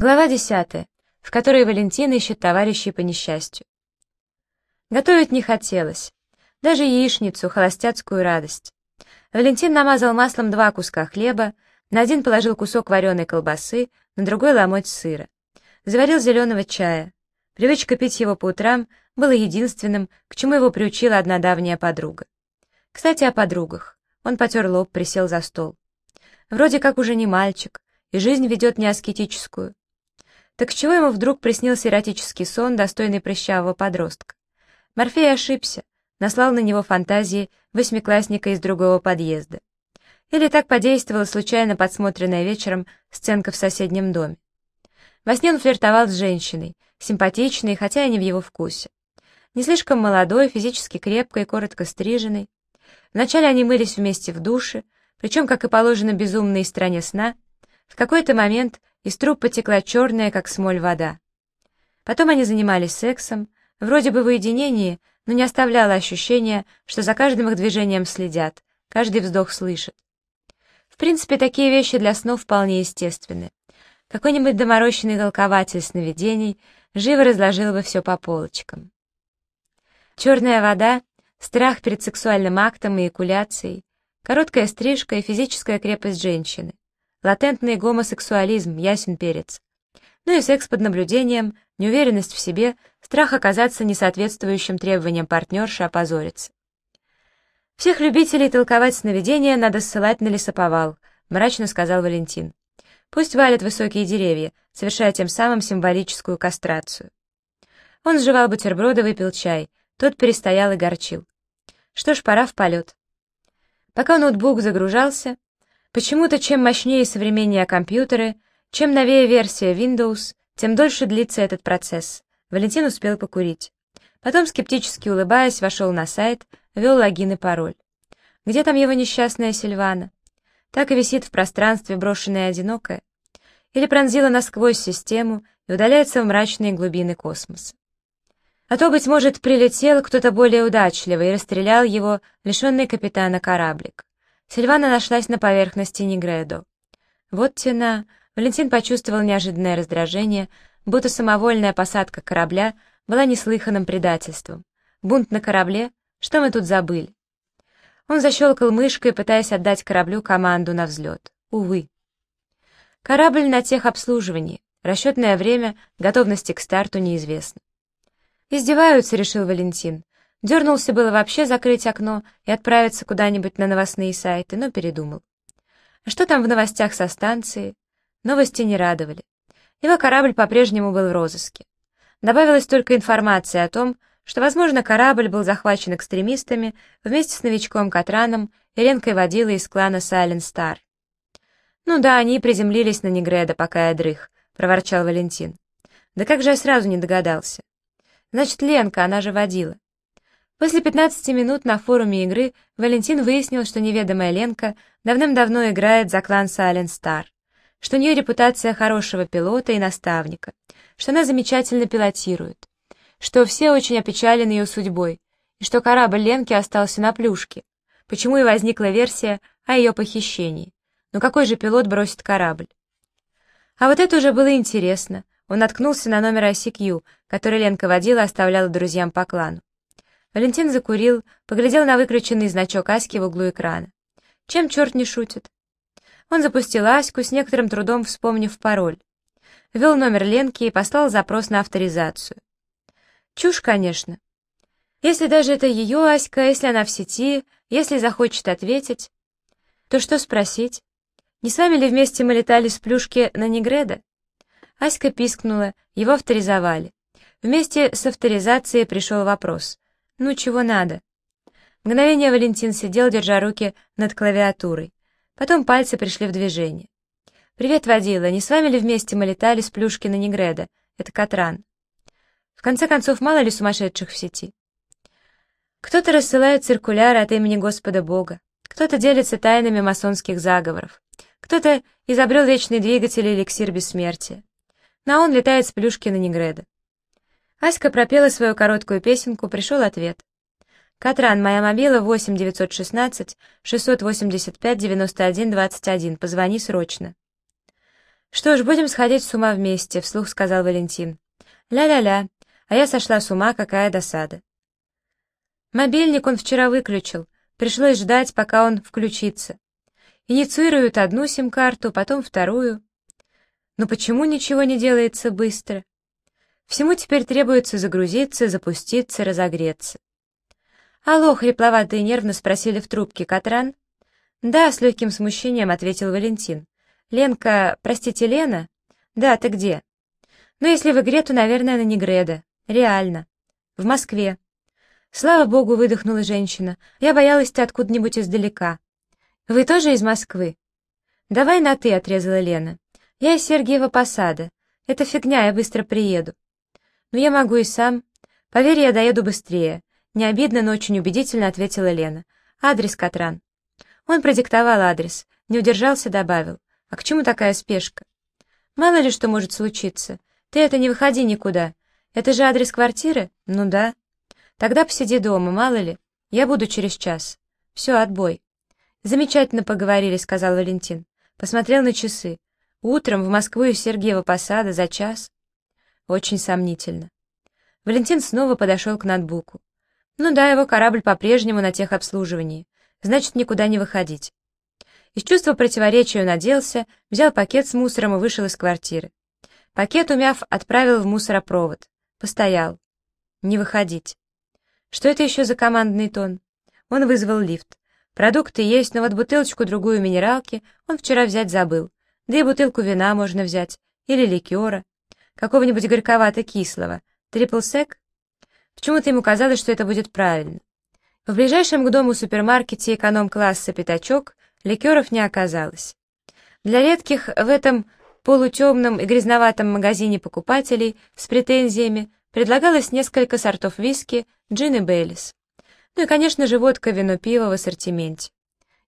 Глава 10, в которой Валентина ищет товарищей по несчастью. Готовить не хотелось. Даже яичницу, холостяцкую радость. Валентин намазал маслом два куска хлеба, на один положил кусок вареной колбасы, на другой ломоть сыра. Заварил зеленого чая. Привычка пить его по утрам была единственным, к чему его приучила одна давняя подруга. Кстати, о подругах. Он потер лоб, присел за стол. Вроде как уже не мальчик, и жизнь ведет не аскетическую. Так чего ему вдруг приснился эротический сон, достойный прыщавого подростка? Морфей ошибся, наслал на него фантазии восьмиклассника из другого подъезда. Или так подействовала случайно подсмотренная вечером сценка в соседнем доме. Во сне он флиртовал с женщиной, симпатичной, хотя и не в его вкусе. Не слишком молодой, физически крепкой, коротко стриженной. Вначале они мылись вместе в душе, причем, как и положено безумной стране сна, в какой-то момент из труб потекла черная, как смоль, вода. Потом они занимались сексом, вроде бы в уединении, но не оставляло ощущения, что за каждым их движением следят, каждый вздох слышат. В принципе, такие вещи для снов вполне естественны. Какой-нибудь доморощенный толкователь сновидений живо разложил бы все по полочкам. Черная вода, страх перед сексуальным актом и экуляцией, короткая стрижка и физическая крепость женщины. Латентный гомосексуализм, ясен перец. Ну и секс под наблюдением, неуверенность в себе, страх оказаться несоответствующим требованиям партнерши опозориться. «Всех любителей толковать сновидения надо ссылать на лесоповал», — мрачно сказал Валентин. «Пусть валят высокие деревья, совершая тем самым символическую кастрацию». Он сживал бутерброды, выпил чай. Тот перестоял и горчил. Что ж, пора в полет. Пока ноутбук загружался, Почему-то чем мощнее и современнее компьютеры, чем новее версия Windows, тем дольше длится этот процесс. Валентин успел покурить. Потом, скептически улыбаясь, вошел на сайт, ввел логин и пароль. Где там его несчастная Сильвана? Так и висит в пространстве, брошенная одинокая. Или пронзила насквозь систему и удаляется в мрачные глубины космоса. А то, быть может, прилетел кто-то более удачливый и расстрелял его, лишенный капитана кораблик. Сильвана нашлась на поверхности Негредо. Вот тена. Валентин почувствовал неожиданное раздражение, будто самовольная посадка корабля была неслыханным предательством. Бунт на корабле? Что мы тут забыли? Он защелкал мышкой, пытаясь отдать кораблю команду на взлет. Увы. Корабль на техобслуживании. Расчетное время готовности к старту неизвестно. «Издеваются», — решил Валентин. Дернулся было вообще закрыть окно и отправиться куда-нибудь на новостные сайты, но передумал. А что там в новостях со станции? Новости не радовали. Его корабль по-прежнему был в розыске. Добавилась только информация о том, что, возможно, корабль был захвачен экстремистами вместе с новичком Катраном и Ленкой водила из клана Сайлен Стар. «Ну да, они приземлились на Негреда, пока я дрых», — проворчал Валентин. «Да как же я сразу не догадался?» «Значит, Ленка, она же водила. После 15 минут на форуме игры Валентин выяснил, что неведомая Ленка давным-давно играет за клан Silent Star, что у нее репутация хорошего пилота и наставника, что она замечательно пилотирует, что все очень опечалены ее судьбой, и что корабль Ленки остался на плюшке, почему и возникла версия о ее похищении. Но какой же пилот бросит корабль? А вот это уже было интересно. Он наткнулся на номер ICQ, который Ленка водила и оставляла друзьям по клану. Валентин закурил, поглядел на выключенный значок Аськи в углу экрана. Чем черт не шутит? Он запустил Аську, с некоторым трудом вспомнив пароль. Ввел номер Ленки и послал запрос на авторизацию. Чушь, конечно. Если даже это ее Аська, если она в сети, если захочет ответить, то что спросить? Не с вами ли вместе мы летали с плюшки на Негреда? Аська пискнула, его авторизовали. Вместе с авторизацией пришел вопрос. «Ну, чего надо?» Мгновение Валентин сидел, держа руки над клавиатурой. Потом пальцы пришли в движение. «Привет, водила, не с вами ли вместе мы летали с Плюшкина Негреда? Это Катран». В конце концов, мало ли сумасшедших в сети. Кто-то рассылает циркуляры от имени Господа Бога, кто-то делится тайнами масонских заговоров, кто-то изобрел вечный двигатель и эликсир бессмертия. На он летает с Плюшкина Негреда. Аська пропела свою короткую песенку, пришел ответ. «Катран, моя мобила 8 916 685 91 21, позвони срочно». «Что ж, будем сходить с ума вместе», — вслух сказал Валентин. «Ля-ля-ля, а я сошла с ума, какая досада». Мобильник он вчера выключил, пришлось ждать, пока он включится. Инициируют одну сим-карту, потом вторую. Но почему ничего не делается быстро? Всему теперь требуется загрузиться, запуститься, разогреться. «Алло», — хрипловато и нервно спросили в трубке Катран. «Да», — с легким смущением ответил Валентин. «Ленка, простите, Лена?» «Да, ты где?» «Ну, если в игре, то, наверное, на Негреда. Реально. В Москве». «Слава богу», — выдохнула женщина. «Я боялась ты откуда-нибудь издалека». «Вы тоже из Москвы?» «Давай на «ты», — отрезала Лена. «Я из Сергиева Посада. Это фигня, я быстро приеду». «Ну, я могу и сам. Поверь, я доеду быстрее». Не обидно, но очень убедительно ответила Лена. «Адрес, Катран». Он продиктовал адрес, не удержался, добавил. «А к чему такая спешка?» «Мало ли что может случиться. Ты это не выходи никуда. Это же адрес квартиры? Ну да. Тогда посиди дома, мало ли. Я буду через час. Все, отбой». «Замечательно поговорили», — сказал Валентин. Посмотрел на часы. Утром в Москву из Сергеева Посада за час. Очень сомнительно. Валентин снова подошел к ноутбуку. Ну да, его корабль по-прежнему на техобслуживании. Значит, никуда не выходить. Из чувства противоречия он оделся, взял пакет с мусором и вышел из квартиры. Пакет, умяв, отправил в мусоропровод. Постоял. Не выходить. Что это еще за командный тон? Он вызвал лифт. Продукты есть, но вот бутылочку-другую минералки он вчера взять забыл. Да и бутылку вина можно взять. Или ликера. Какого-нибудь горьковато-кислого. Трипл-сек? Почему-то ему казалось, что это будет правильно. В ближайшем к дому супермаркете эконом-класса «Пятачок» ликеров не оказалось. Для редких в этом полутемном и грязноватом магазине покупателей с претензиями предлагалось несколько сортов виски, джин и бейлис. Ну и, конечно же, водка, вино, пиво в ассортименте.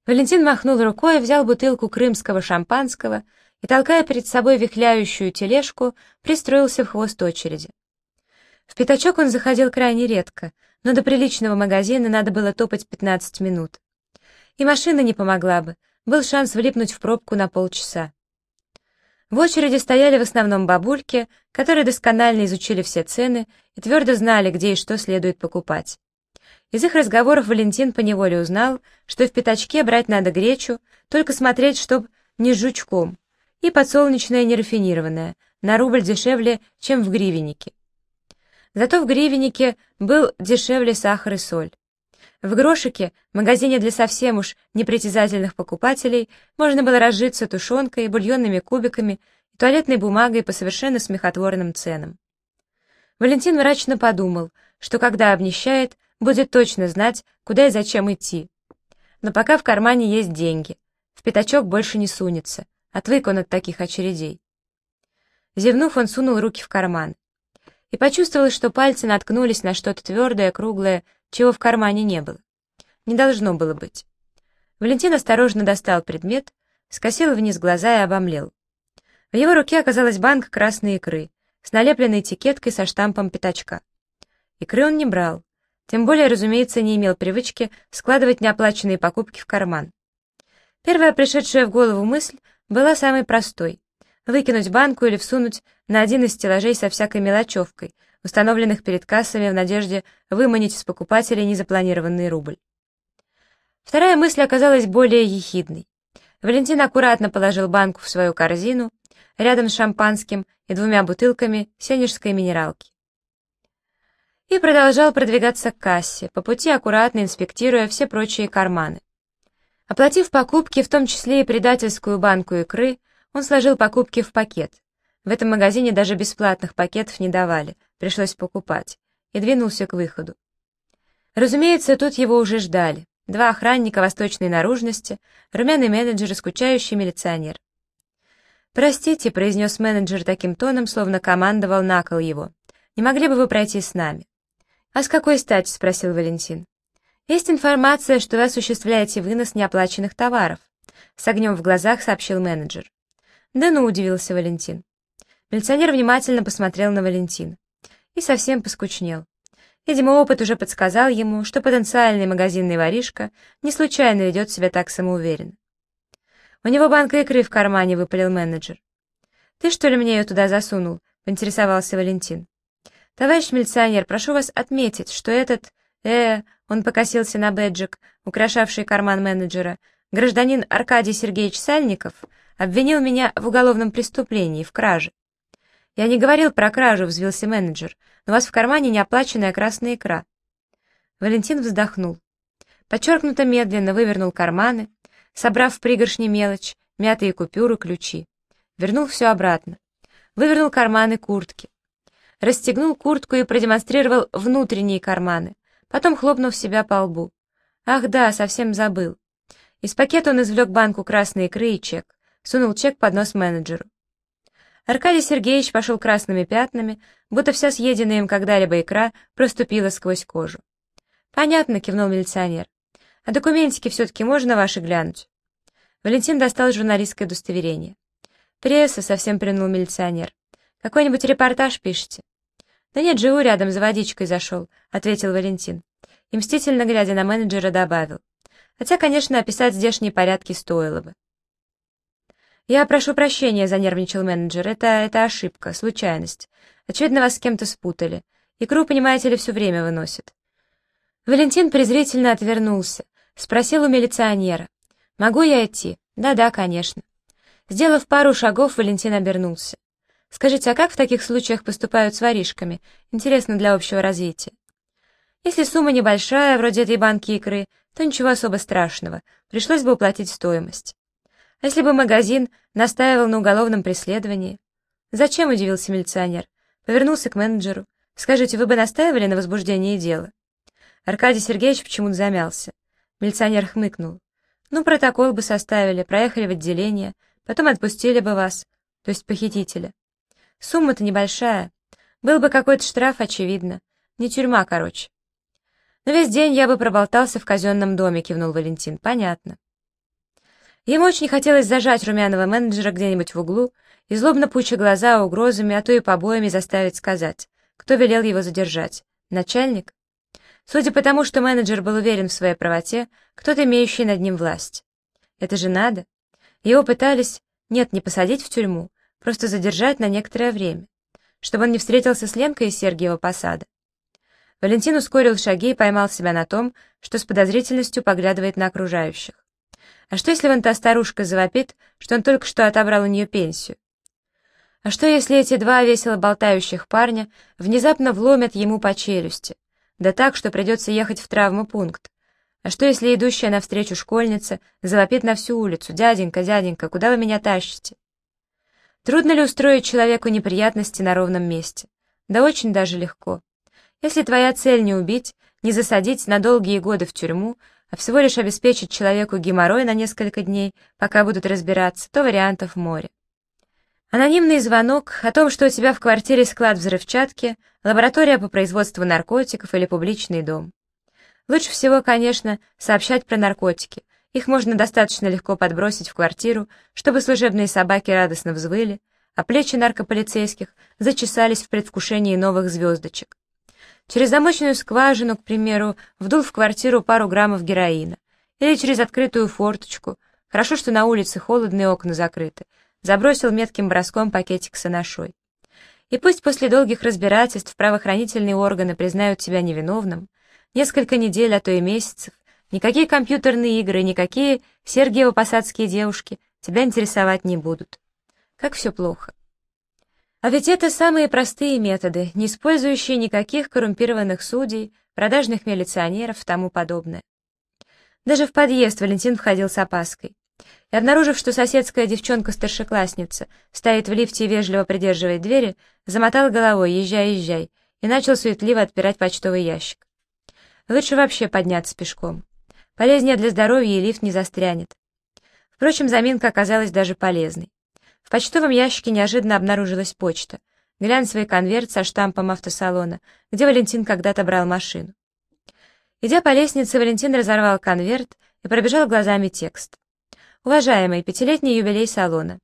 Валентин махнул рукой, взял бутылку крымского шампанского и, толкая перед собой вихляющую тележку, пристроился в хвост очереди. В пятачок он заходил крайне редко, но до приличного магазина надо было топать 15 минут. И машина не помогла бы, был шанс влипнуть в пробку на полчаса. В очереди стояли в основном бабульки, которые досконально изучили все цены и твердо знали, где и что следует покупать. Из их разговоров Валентин поневоле узнал, что в пятачке брать надо гречу, только смотреть, чтоб не жучком, и подсолнечное нерафинированное, на рубль дешевле, чем в гривеннике. Зато в гривеннике был дешевле сахар и соль. В грошике, магазине для совсем уж непритязательных покупателей, можно было разжиться тушенкой, бульонными кубиками туалетной бумагой по совершенно смехотворным ценам. Валентин мрачно подумал, что когда обнищает, будет точно знать, куда и зачем идти. Но пока в кармане есть деньги, в пятачок больше не сунется, отвык он от таких очередей. Зевнув, он сунул руки в карман. И почувствовал, что пальцы наткнулись на что-то твердое, круглое, чего в кармане не было. Не должно было быть. Валентин осторожно достал предмет, скосил вниз глаза и обомлел. В его руке оказалась банка красной икры с налепленной этикеткой со штампом пятачка. Икры он не брал. Тем более, разумеется, не имел привычки складывать неоплаченные покупки в карман. Первая пришедшая в голову мысль была самой простой — выкинуть банку или всунуть на один из стеллажей со всякой мелочевкой, установленных перед кассами в надежде выманить из покупателей незапланированный рубль. Вторая мысль оказалась более ехидной. Валентин аккуратно положил банку в свою корзину, рядом с шампанским и двумя бутылками сенежской минералки и продолжал продвигаться к кассе, по пути аккуратно инспектируя все прочие карманы. Оплатив покупки, в том числе и предательскую банку икры, он сложил покупки в пакет. В этом магазине даже бесплатных пакетов не давали, пришлось покупать, и двинулся к выходу. Разумеется, тут его уже ждали. Два охранника восточной наружности, румяный менеджер и скучающий милиционер. «Простите», — произнес менеджер таким тоном, словно командовал на кол его. «Не могли бы вы пройти с нами?» «А с какой стати?» — спросил Валентин. «Есть информация, что вы осуществляете вынос неоплаченных товаров», — с огнем в глазах сообщил менеджер. «Да ну», — удивился Валентин. Милиционер внимательно посмотрел на Валентина и совсем поскучнел. Видимо, опыт уже подсказал ему, что потенциальный магазинный воришка не случайно ведет себя так самоуверенно. «У него банка икры в кармане», — выпалил менеджер. «Ты, что ли, мне ее туда засунул?» — поинтересовался Валентин. «Товарищ милиционер, прошу вас отметить, что этот... э он покосился на бэджик, украшавший карман менеджера. Гражданин Аркадий Сергеевич Сальников обвинил меня в уголовном преступлении, в краже. «Я не говорил про кражу», — взвился менеджер, «но у вас в кармане неоплаченная красная икра». Валентин вздохнул. Подчеркнуто медленно вывернул карманы, собрав в пригоршни мелочь, мятые купюры, ключи. Вернул все обратно. Вывернул карманы куртки. Расстегнул куртку и продемонстрировал внутренние карманы, потом хлопнув себя по лбу. «Ах да, совсем забыл». Из пакета он извлек банку красной икры и чек. Сунул чек под нос менеджеру. Аркадий Сергеевич пошел красными пятнами, будто вся съеденная им когда-либо икра проступила сквозь кожу. «Понятно», — кивнул милиционер. «А документики все-таки можно ваши глянуть?» Валентин достал журналистское удостоверение. «Пресса», — совсем принул милиционер. «Какой-нибудь репортаж пишете?» «Да нет, живу рядом, за водичкой зашел», — ответил Валентин. И мстительно глядя на менеджера добавил. «Хотя, конечно, описать здешние порядки стоило бы». «Я прошу прощения», — занервничал менеджер. «Это... это ошибка, случайность. Очевидно, вас с кем-то спутали. Икру, понимаете ли, все время выносит». Валентин презрительно отвернулся. Спросил у милиционера. «Могу я идти?» «Да-да, конечно». Сделав пару шагов, Валентин обернулся. «Скажите, а как в таких случаях поступают с воришками? Интересно для общего развития». Если сумма небольшая, вроде этой банки икры, то ничего особо страшного, пришлось бы уплатить стоимость. А если бы магазин настаивал на уголовном преследовании? Зачем, удивился милиционер. Повернулся к менеджеру. Скажите, вы бы настаивали на возбуждении дела? Аркадий Сергеевич почему-то замялся. Милиционер хмыкнул. Ну, протокол бы составили, проехали в отделение, потом отпустили бы вас, то есть похитителя. Сумма-то небольшая. Был бы какой-то штраф, очевидно. Не тюрьма, короче. Но весь день я бы проболтался в казенном доме, кивнул Валентин. Понятно. Ему очень хотелось зажать румяного менеджера где-нибудь в углу и злобно пуча глаза угрозами, а то и побоями заставить сказать, кто велел его задержать. Начальник? Судя по тому, что менеджер был уверен в своей правоте, кто-то имеющий над ним власть. Это же надо. Его пытались, нет, не посадить в тюрьму, просто задержать на некоторое время, чтобы он не встретился с Ленкой из Сергиева посада. Валентин ускорил шаги и поймал себя на том, что с подозрительностью поглядывает на окружающих. А что, если вон та старушка завопит, что он только что отобрал у нее пенсию? А что, если эти два весело болтающих парня внезапно вломят ему по челюсти? Да так, что придется ехать в травмопункт. А что, если идущая навстречу школьница завопит на всю улицу? «Дяденька, дяденька, куда вы меня тащите?» Трудно ли устроить человеку неприятности на ровном месте? Да очень даже легко. Если твоя цель не убить, не засадить на долгие годы в тюрьму, а всего лишь обеспечить человеку геморрой на несколько дней, пока будут разбираться, то вариантов море. Анонимный звонок о том, что у тебя в квартире склад взрывчатки, лаборатория по производству наркотиков или публичный дом. Лучше всего, конечно, сообщать про наркотики. Их можно достаточно легко подбросить в квартиру, чтобы служебные собаки радостно взвыли, а плечи наркополицейских зачесались в предвкушении новых звездочек. Через замочную скважину, к примеру, вдул в квартиру пару граммов героина. Или через открытую форточку. Хорошо, что на улице холодные окна закрыты. Забросил метким броском пакетик с анашой. И пусть после долгих разбирательств правоохранительные органы признают себя невиновным, несколько недель, а то и месяцев, никакие компьютерные игры, никакие Сергиево-Посадские девушки тебя интересовать не будут. Как все плохо. А ведь это самые простые методы, не использующие никаких коррумпированных судей, продажных милиционеров и тому подобное. Даже в подъезд Валентин входил с опаской. И обнаружив, что соседская девчонка-старшеклассница стоит в лифте и вежливо придерживает двери, замотал головой «Езжай, езжай» и начал суетливо отпирать почтовый ящик. Лучше вообще подняться пешком. Полезнее для здоровья и лифт не застрянет. Впрочем, заминка оказалась даже полезной. В почтовом ящике неожиданно обнаружилась почта. Глянцевый конверт со штампом автосалона, где Валентин когда-то брал машину. Идя по лестнице, Валентин разорвал конверт и пробежал глазами текст. «Уважаемый, пятилетний юбилей салона.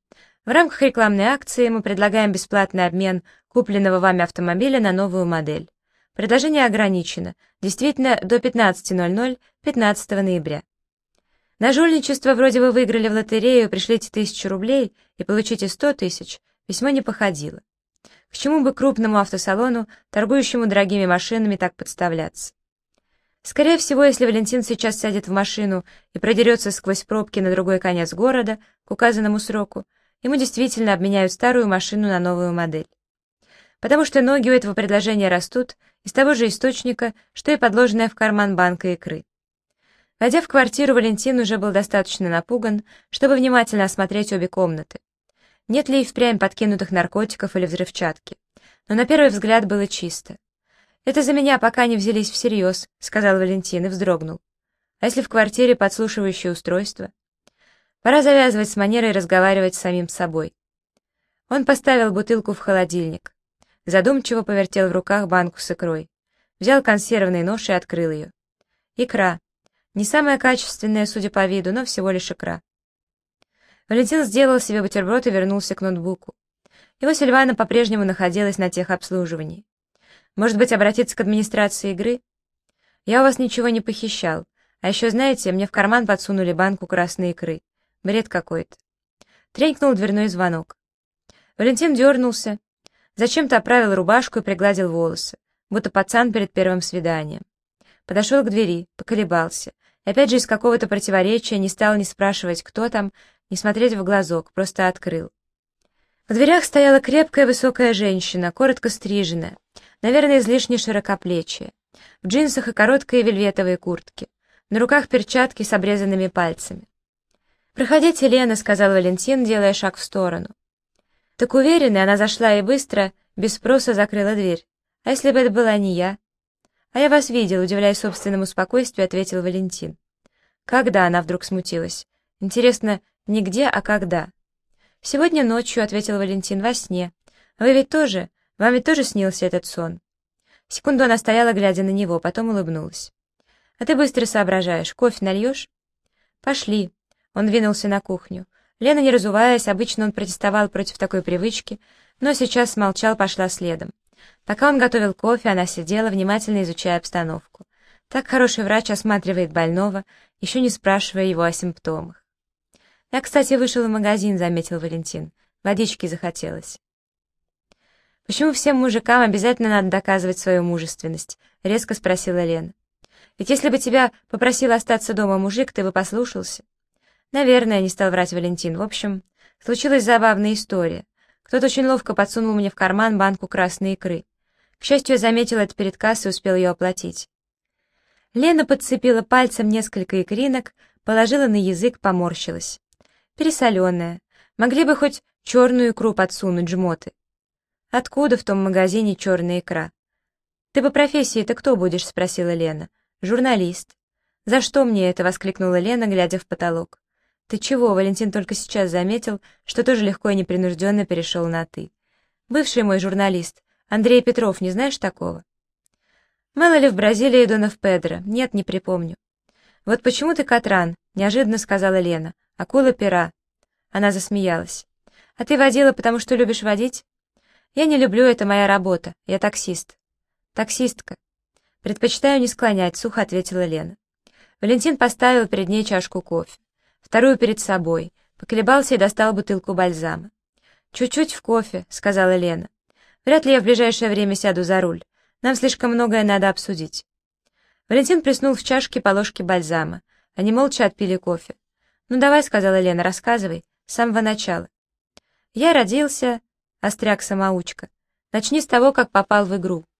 В рамках рекламной акции мы предлагаем бесплатный обмен купленного вами автомобиля на новую модель. Предложение ограничено, действительно, до 15.00 15 ноября. На жульничество вроде вы выиграли в лотерею, пришлите тысячу рублей и получите сто тысяч. Письмо не походило. К чему бы крупному автосалону, торгующему дорогими машинами, так подставляться? Скорее всего, если Валентин сейчас сядет в машину и продерется сквозь пробки на другой конец города к указанному сроку, ему действительно обменяют старую машину на новую модель. Потому что ноги у этого предложения растут из того же источника, что и подложенная в карман банка икры. Войдя в квартиру, Валентин уже был достаточно напуган, чтобы внимательно осмотреть обе комнаты. Нет ли и впрямь подкинутых наркотиков или взрывчатки. Но на первый взгляд было чисто. «Это за меня пока не взялись всерьез», — сказал Валентин и вздрогнул. «А если в квартире подслушивающее устройство?» Пора завязывать с манерой разговаривать с самим собой. Он поставил бутылку в холодильник. Задумчиво повертел в руках банку с икрой. Взял консервный нож и открыл ее. Икра. Не самая качественная, судя по виду, но всего лишь икра. Валентин сделал себе бутерброд и вернулся к ноутбуку. Его Сильвана по-прежнему находилась на техобслуживании. Может быть, обратиться к администрации игры? Я у вас ничего не похищал. А еще, знаете, мне в карман подсунули банку красной икры. Бред какой-то. Тренькнул дверной звонок. Валентин дернулся. Зачем-то оправил рубашку и пригладил волосы, будто пацан перед первым свиданием. Подошел к двери, поколебался. И опять же из какого-то противоречия не стал ни спрашивать, кто там, ни смотреть в глазок, просто открыл. В дверях стояла крепкая высокая женщина, коротко стриженная, наверное, излишне широкоплечие, в джинсах и короткой вельветовой куртке, на руках перчатки с обрезанными пальцами. «Проходите, Лена», — сказал Валентин, делая шаг в сторону. Так уверенная, она зашла и быстро, без спроса закрыла дверь. «А если бы это была не я?» «А я вас видел», — удивляясь собственному спокойствию, ответил Валентин. «Когда?» — она вдруг смутилась. «Интересно, не где, а когда?» «Сегодня ночью», — ответил Валентин, — «во сне. Вы ведь тоже? Вам ведь тоже снился этот сон?» Секунду она стояла, глядя на него, потом улыбнулась. «А ты быстро соображаешь. Кофе нальешь?» «Пошли». Он двинулся на кухню. Лена, не разуваясь, обычно он протестовал против такой привычки, но сейчас смолчал, пошла следом. Пока он готовил кофе, она сидела, внимательно изучая обстановку. Так хороший врач осматривает больного, еще не спрашивая его о симптомах. «Я, кстати, вышел в магазин», — заметил Валентин. «Водички захотелось». «Почему всем мужикам обязательно надо доказывать свою мужественность?» — резко спросила Лена. «Ведь если бы тебя попросил остаться дома мужик, ты бы послушался». «Наверное», — не стал врать Валентин. «В общем, случилась забавная история. Кто-то очень ловко подсунул мне в карман банку красной икры. К счастью, я заметил это перед кассой и успел ее оплатить». Лена подцепила пальцем несколько икринок, положила на язык, поморщилась. «Пересоленая. Могли бы хоть черную икру подсунуть, жмоты». «Откуда в том магазине черная икра?» «Ты по профессии-то кто будешь?» — спросила Лена. «Журналист». «За что мне это?» — воскликнула Лена, глядя в потолок. «Ты чего?» — Валентин только сейчас заметил, что тоже легко и непринужденно перешел на «ты». «Бывший мой журналист. Андрей Петров, не знаешь такого?» «Мало ли в Бразилии Донов Педро? Нет, не припомню». «Вот почему ты Катран?» — неожиданно сказала Лена. «Акула пера». Она засмеялась. «А ты водила, потому что любишь водить?» «Я не люблю, это моя работа. Я таксист». «Таксистка». «Предпочитаю не склонять», — сухо ответила Лена. Валентин поставил перед ней чашку кофе. Вторую перед собой. Поколебался и достал бутылку бальзама. «Чуть-чуть в кофе», — сказала Лена. «Вряд ли я в ближайшее время сяду за руль. Нам слишком многое надо обсудить». Валентин приснул в чашке по ложке бальзама. Они молча отпили кофе. «Ну давай», — сказала Лена, — «рассказывай, с самого начала». «Я родился...» — остряк-самоучка. «Начни с того, как попал в игру».